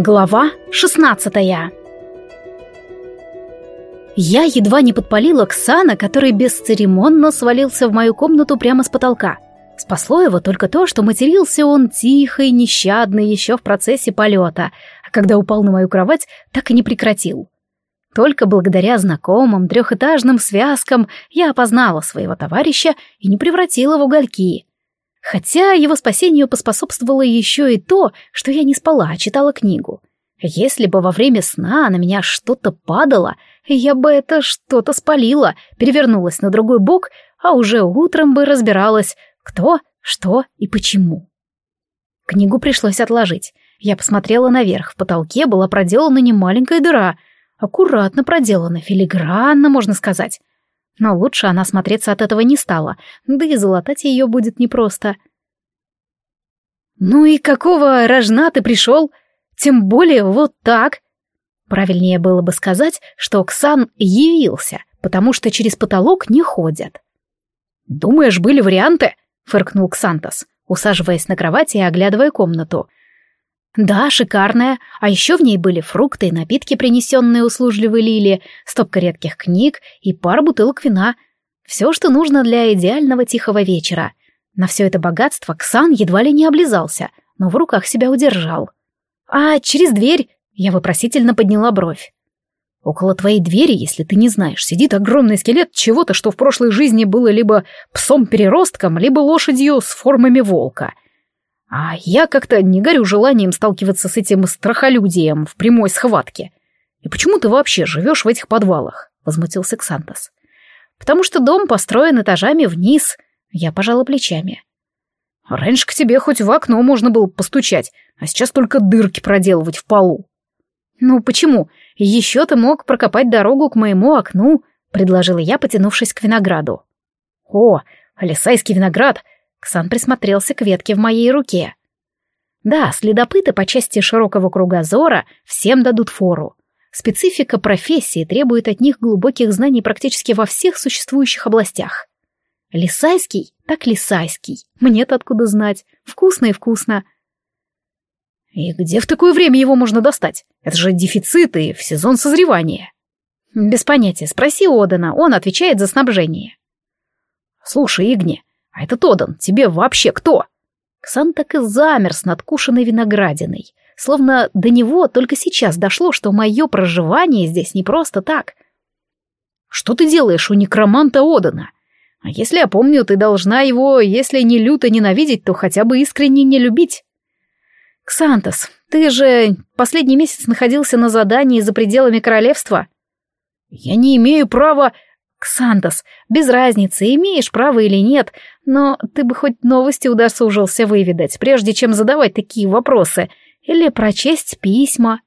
Глава 16 Я едва не подпалила Ксана, который бесцеремонно свалился в мою комнату прямо с потолка. Спасло его только то, что матерился он тихо и нещадно еще в процессе полета, а когда упал на мою кровать, так и не прекратил. Только благодаря знакомым трехэтажным связкам я опознала своего товарища и не превратила в угольки. Хотя его спасению поспособствовало еще и то, что я не спала, а читала книгу. Если бы во время сна на меня что-то падало, я бы это что-то спалила, перевернулась на другой бок, а уже утром бы разбиралась, кто, что и почему. Книгу пришлось отложить. Я посмотрела наверх, в потолке была проделана немаленькая дыра. Аккуратно проделана, филигранно, можно сказать. Но лучше она смотреться от этого не стала, да и залатать ее будет непросто. «Ну и какого рожна ты пришел? Тем более вот так!» Правильнее было бы сказать, что Оксан явился, потому что через потолок не ходят. «Думаешь, были варианты?» — фыркнул Ксантос, усаживаясь на кровати и оглядывая комнату. Да, шикарная, а еще в ней были фрукты и напитки, принесенные услужливой Лили, стопка редких книг и пара бутылок вина. Все, что нужно для идеального тихого вечера. На все это богатство Ксан едва ли не облизался, но в руках себя удержал. «А через дверь?» — я вопросительно подняла бровь. «Около твоей двери, если ты не знаешь, сидит огромный скелет чего-то, что в прошлой жизни было либо псом-переростком, либо лошадью с формами волка». А я как-то не горю желанием сталкиваться с этим страхолюдием в прямой схватке. И почему ты вообще живешь в этих подвалах? Возмутился Ксантос. Потому что дом построен этажами вниз. Я пожала плечами. Раньше к тебе хоть в окно можно было постучать, а сейчас только дырки проделывать в полу. Ну почему? Еще ты мог прокопать дорогу к моему окну, предложила я, потянувшись к винограду. О, алисайский виноград! Ксан присмотрелся к ветке в моей руке. Да, следопыты по части широкого кругозора всем дадут фору. Специфика профессии требует от них глубоких знаний практически во всех существующих областях. Лисайский, так лисайский. Мне-то откуда знать. Вкусно и вкусно. И где в такое время его можно достать? Это же дефициты в сезон созревания. Без понятия. Спроси Одена, он отвечает за снабжение. Слушай, Игни, а этот Одан тебе вообще кто? Ксан так и замер с надкушенной виноградиной, словно до него только сейчас дошло, что мое проживание здесь не просто так. Что ты делаешь у некроманта Одана? А если я помню, ты должна его, если не люто ненавидеть, то хотя бы искренне не любить. Ксантос, ты же последний месяц находился на задании за пределами королевства. Я не имею права... Ксантос, без разницы, имеешь право или нет, но ты бы хоть новости удосужился выведать, прежде чем задавать такие вопросы, или прочесть письма.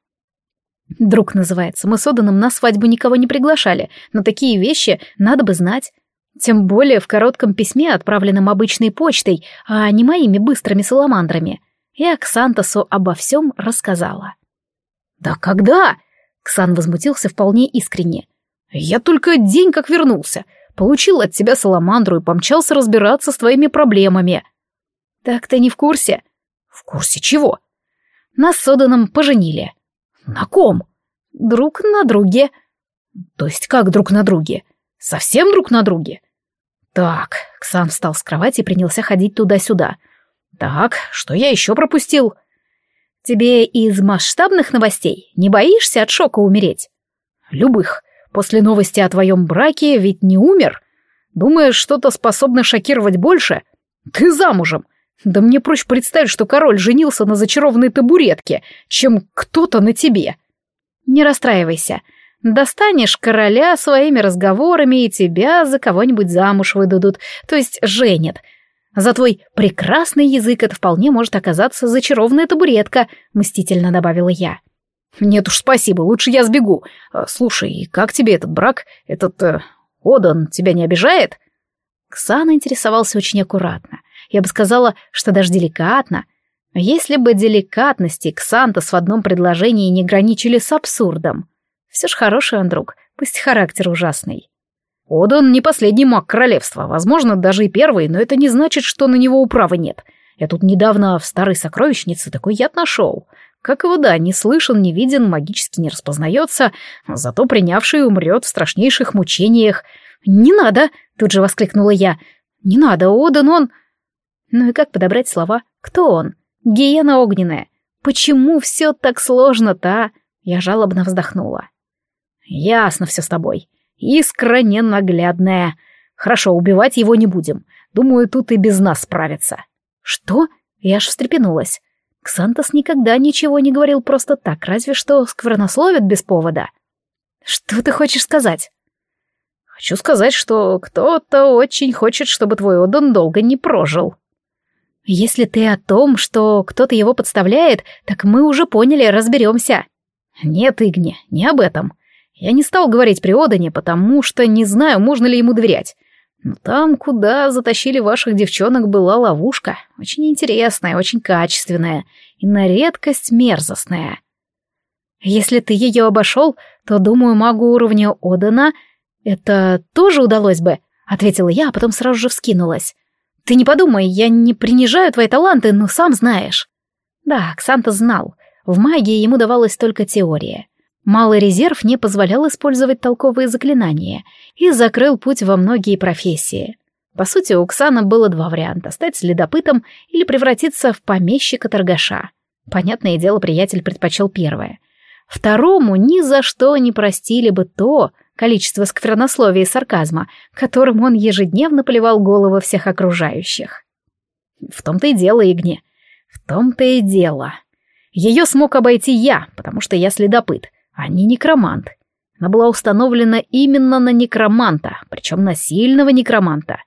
Друг называется, мы с Оданом на свадьбу никого не приглашали, но такие вещи надо бы знать. Тем более в коротком письме, отправленном обычной почтой, а не моими быстрыми саламандрами. Я Ксантосу обо всем рассказала. «Да когда?» — Ксан возмутился вполне искренне. «Я только день как вернулся. Получил от тебя саламандру и помчался разбираться с твоими проблемами». «Так ты не в курсе?» «В курсе чего?» «Нас с Оданом поженили». «На ком?» «Друг на друге». «То есть как друг на друге? Совсем друг на друге?» «Так», — Ксан встал с кровати и принялся ходить туда-сюда. «Так, что я еще пропустил?» «Тебе из масштабных новостей не боишься от шока умереть?» «Любых. После новости о твоем браке ведь не умер. Думаешь, что-то способно шокировать больше? Ты замужем. Да мне проще представить, что король женился на зачарованной табуретке, чем кто-то на тебе. Не расстраивайся. Достанешь короля своими разговорами, и тебя за кого-нибудь замуж выдадут, то есть женят. За твой прекрасный язык это вполне может оказаться зачарованная табуретка, мстительно добавила я. «Нет уж, спасибо, лучше я сбегу. А, слушай, как тебе этот брак? Этот... Э, Одан тебя не обижает?» Ксана интересовался очень аккуратно. Я бы сказала, что даже деликатно. Если бы деликатности Ксантос в одном предложении не граничили с абсурдом. Все ж хороший он друг, пусть характер ужасный. Одан не последний маг королевства, возможно, даже и первый, но это не значит, что на него управы нет. Я тут недавно в старой сокровищнице такой яд нашел. Как его да, не слышен, не виден, магически не распознается, зато принявший умрет в страшнейших мучениях. «Не надо!» — тут же воскликнула я. «Не надо, Одан, он...» Ну и как подобрать слова? Кто он? Гиена огненная. Почему все так сложно-то, а? Я жалобно вздохнула. Ясно все с тобой. Искра ненаглядная. Хорошо, убивать его не будем. Думаю, тут и без нас справится. Что? Я аж встрепенулась. Ксантос никогда ничего не говорил просто так, разве что сквернословит без повода. Что ты хочешь сказать? Хочу сказать, что кто-то очень хочет, чтобы твой Одан долго не прожил. Если ты о том, что кто-то его подставляет, так мы уже поняли, разберемся. Нет, Игни, не об этом. Я не стал говорить при Одане, потому что не знаю, можно ли ему доверять. Но там, куда затащили ваших девчонок, была ловушка. Очень интересная, очень качественная и на редкость мерзостная. Если ты ее обошел, то, думаю, магу уровня Одана это тоже удалось бы, ответила я, а потом сразу же вскинулась. Ты не подумай, я не принижаю твои таланты, но сам знаешь. Да, Ксанта знал. В магии ему давалась только теория. Малый резерв не позволял использовать толковые заклинания и закрыл путь во многие профессии. По сути, у Ксана было два варианта — стать следопытом или превратиться в помещика-торгаша. Понятное дело, приятель предпочел первое. Второму ни за что не простили бы то, количество сквернословия и сарказма, которым он ежедневно поливал головы всех окружающих. В том-то и дело, Игне. В том-то и дело. Ее смог обойти я, потому что я следопыт, а не некромант. Она была установлена именно на некроманта, причем на сильного некроманта.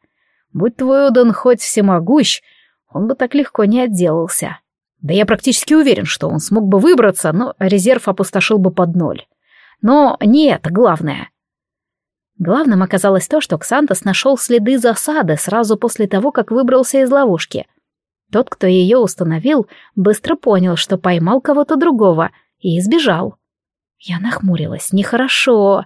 Будь твой Одан хоть всемогущ, он бы так легко не отделался. Да я практически уверен, что он смог бы выбраться, но резерв опустошил бы под ноль. Но не это главное. Главным оказалось то, что Ксантос нашел следы засады сразу после того, как выбрался из ловушки. Тот, кто ее установил, быстро понял, что поймал кого-то другого и избежал. Я нахмурилась. Нехорошо.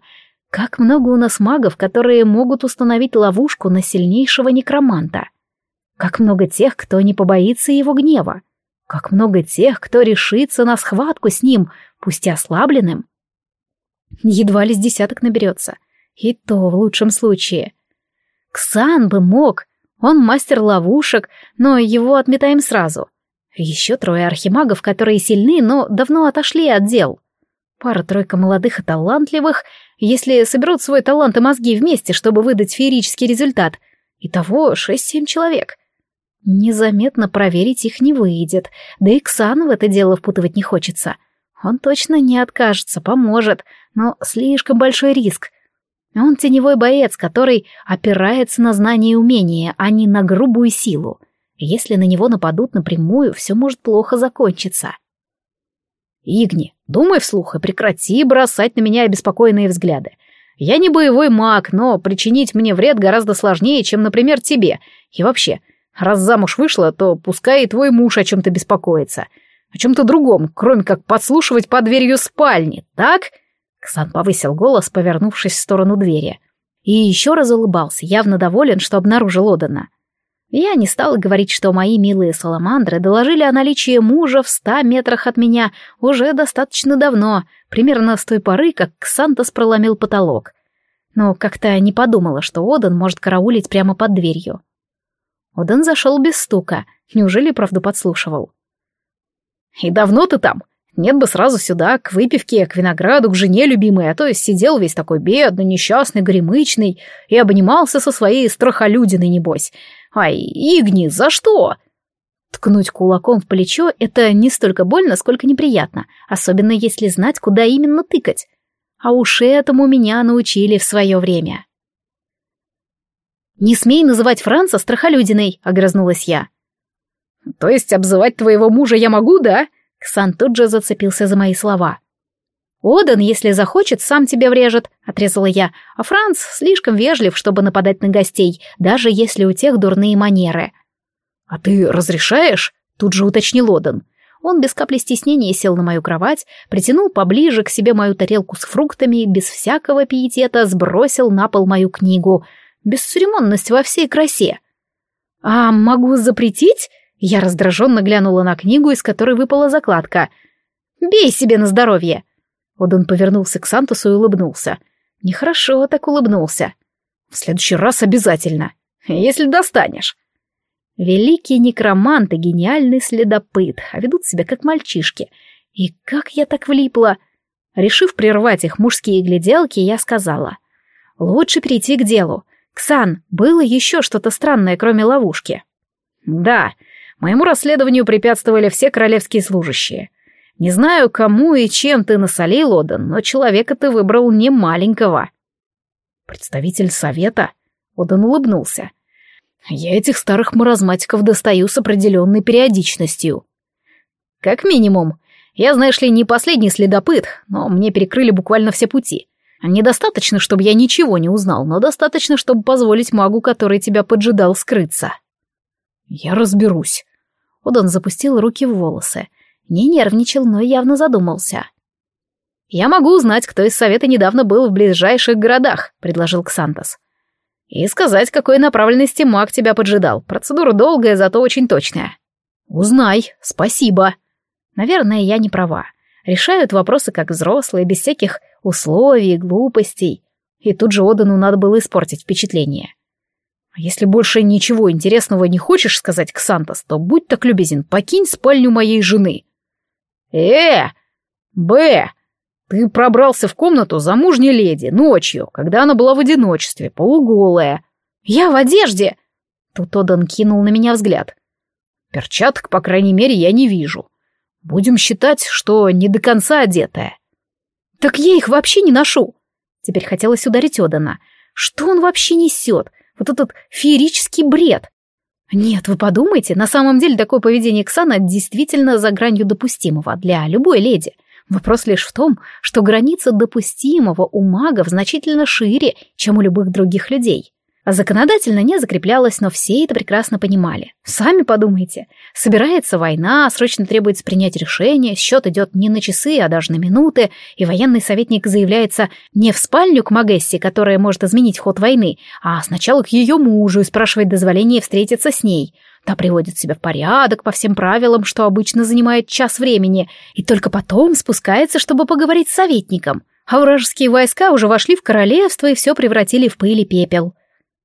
Как много у нас магов, которые могут установить ловушку на сильнейшего некроманта. Как много тех, кто не побоится его гнева. Как много тех, кто решится на схватку с ним, пусть и ослабленным. Едва ли с десяток наберется — и то в лучшем случае. Ксан бы мог, он мастер ловушек, но его отметаем сразу. Еще трое архимагов, которые сильны, но давно отошли от дел. Пара-тройка молодых и талантливых, если соберут свой талант и мозги вместе, чтобы выдать феерический результат. Итого шесть-семь человек. Незаметно проверить их не выйдет, да и Ксану в это дело впутывать не хочется. Он точно не откажется, поможет, но слишком большой риск. Он теневой боец, который опирается на знания и умения, а не на грубую силу. Если на него нападут напрямую, все может плохо закончиться. Игни, думай вслух и прекрати бросать на меня обеспокоенные взгляды. Я не боевой маг, но причинить мне вред гораздо сложнее, чем, например, тебе. И вообще, раз замуж вышла, то пускай и твой муж о чем-то беспокоится. О чем-то другом, кроме как подслушивать под дверью спальни, так?» Ксан повысил голос, повернувшись в сторону двери. И еще раз улыбался, явно доволен, что обнаружил Одана. Я не стала говорить, что мои милые саламандры доложили о наличии мужа в ста метрах от меня уже достаточно давно, примерно с той поры, как Ксантос проломил потолок. Но как-то не подумала, что Одан может караулить прямо под дверью. Одан зашел без стука, неужели правду подслушивал? «И давно ты там?» Нет бы сразу сюда, к выпивке, к винограду, к жене любимой, а то сидел весь такой бедный, несчастный, горемычный и обнимался со своей страхолюдиной, небось. Ай, Игни, за что? Ткнуть кулаком в плечо — это не столько больно, сколько неприятно, особенно если знать, куда именно тыкать. А уж этому меня научили в свое время. «Не смей называть Франца страхолюдиной», — огрызнулась я. «То есть обзывать твоего мужа я могу, да?» Ксан тут же зацепился за мои слова. «Одан, если захочет, сам тебе врежет», — отрезала я, «а Франц слишком вежлив, чтобы нападать на гостей, даже если у тех дурные манеры». «А ты разрешаешь?» — тут же уточнил Одан. Он без капли стеснения сел на мою кровать, притянул поближе к себе мою тарелку с фруктами и без всякого пиетета сбросил на пол мою книгу. Бесцеремонность во всей красе. «А могу запретить?» Я раздраженно глянула на книгу, из которой выпала закладка. Бей себе на здоровье!» Одан повернулся к Сантосу и улыбнулся. Нехорошо так улыбнулся. «В следующий раз обязательно, если достанешь». Великий некромант и гениальный следопыт, а ведут себя как мальчишки. И как я так влипла? Решив прервать их мужские гляделки, я сказала. Лучше перейти к делу. Ксан, было еще что-то странное, кроме ловушки? Да, моему расследованию препятствовали все королевские служащие. Не знаю, кому и чем ты насолил, Одан, но человека ты выбрал не маленького. Представитель совета? Одан улыбнулся. Я этих старых маразматиков достаю с определенной периодичностью. Как минимум. Я, знаешь ли, не последний следопыт, но мне перекрыли буквально все пути. Недостаточно, чтобы я ничего не узнал, но достаточно, чтобы позволить магу, который тебя поджидал, скрыться. Я разберусь. Одан запустил руки в волосы. Не нервничал, но явно задумался. «Я могу узнать, кто из совета недавно был в ближайших городах», — предложил Ксантос. И сказать, какой направленности маг тебя поджидал. Процедура долгая, зато очень точная. Узнай, спасибо. Наверное, я не права. Решают вопросы как взрослые, без всяких условий, глупостей. И тут же Одану надо было испортить впечатление. Если больше ничего интересного не хочешь сказать, Ксантос, то будь так любезен, покинь спальню моей жены. Э! Б! Ты пробрался в комнату замужней леди ночью, когда она была в одиночестве, полуголая. Я в одежде. Тут Одан кинул на меня взгляд. Перчаток, по крайней мере, я не вижу. Будем считать, что не до конца одетая. Так я их вообще не ношу. Теперь хотелось ударить Одана. Что он вообще несет? Вот этот феерический бред. Нет, вы подумайте, на самом деле такое поведение Ксана действительно за гранью допустимого для любой леди — Вопрос лишь в том, что граница допустимого у магов значительно шире, чем у любых других людей. А законодательно не закреплялось, но все это прекрасно понимали. Сами подумайте. Собирается война, срочно требуется принять решение, счет идет не на часы, а даже на минуты, и военный советник заявляется не в спальню к Магессе, которая может изменить ход войны, а сначала к ее мужу и спрашивает дозволения встретиться с ней — Та приводит себя в порядок по всем правилам, что обычно занимает час времени, и только потом спускается, чтобы поговорить с советником. А вражеские войска уже вошли в королевство и все превратили в пыль и пепел.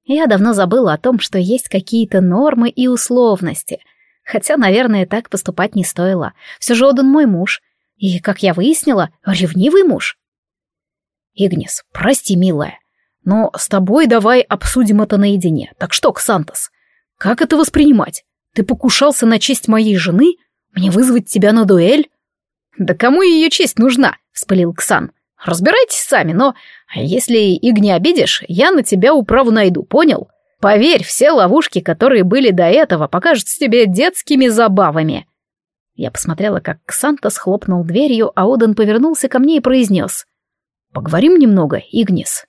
Я давно забыла о том, что есть какие-то нормы и условности. Хотя, наверное, так поступать не стоило. Все же Одан мой муж. И, как я выяснила, ревнивый муж. Игнис, прости, милая, но с тобой давай обсудим это наедине. Так что, Ксантос, как это воспринимать? Ты покушался на честь моей жены? Мне вызвать тебя на дуэль? Да кому ее честь нужна? Вспылил Ксан. Разбирайтесь сами, но если их не обидишь, я на тебя управу найду, понял? Поверь, все ловушки, которые были до этого, покажутся тебе детскими забавами. Я посмотрела, как Ксанта схлопнул дверью, а Одан повернулся ко мне и произнес. «Поговорим немного, Игнис».